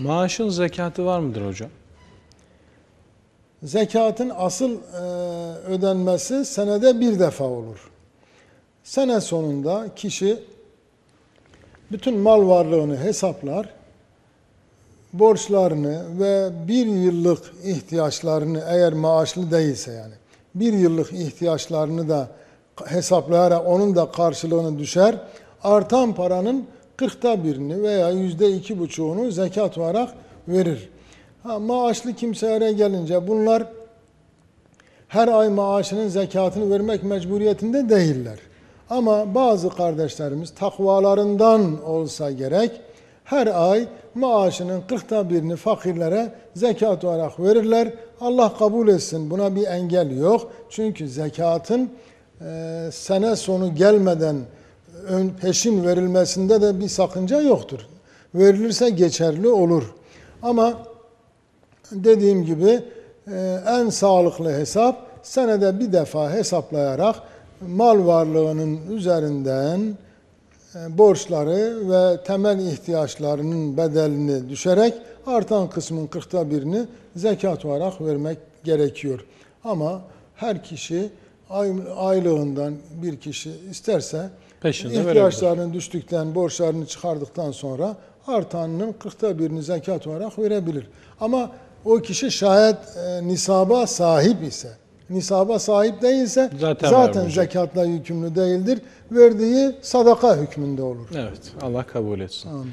Maaşın zekatı var mıdır hocam? Zekatın asıl e, ödenmesi senede bir defa olur. Sene sonunda kişi bütün mal varlığını hesaplar, borçlarını ve bir yıllık ihtiyaçlarını eğer maaşlı değilse yani bir yıllık ihtiyaçlarını da hesaplayarak onun da karşılığını düşer. Artan paranın kırkta birini veya yüzde iki buçuğunu zekat olarak verir. Ha, maaşlı kimselere gelince bunlar her ay maaşının zekatını vermek mecburiyetinde değiller. Ama bazı kardeşlerimiz takvalarından olsa gerek her ay maaşının kırkta birini fakirlere zekat olarak verirler. Allah kabul etsin buna bir engel yok. Çünkü zekatın e, sene sonu gelmeden ön peşin verilmesinde de bir sakınca yoktur. Verilirse geçerli olur. Ama dediğim gibi e, en sağlıklı hesap senede bir defa hesaplayarak mal varlığının üzerinden e, borçları ve temel ihtiyaçlarının bedelini düşerek artan kısmın kırkta birini zekat olarak vermek gerekiyor. Ama her kişi aylığından bir kişi isterse Peşinde verebilir. ihtiyaçlarını düştükten, borçlarını çıkardıktan sonra artanının kırkta birini zekat olarak verebilir. Ama o kişi şayet e, nisaba sahip ise, nisaba sahip değilse Zaten zaten zekatla yükümlü değildir. Verdiği sadaka hükmünde olur. Evet. Allah kabul etsin. Amin.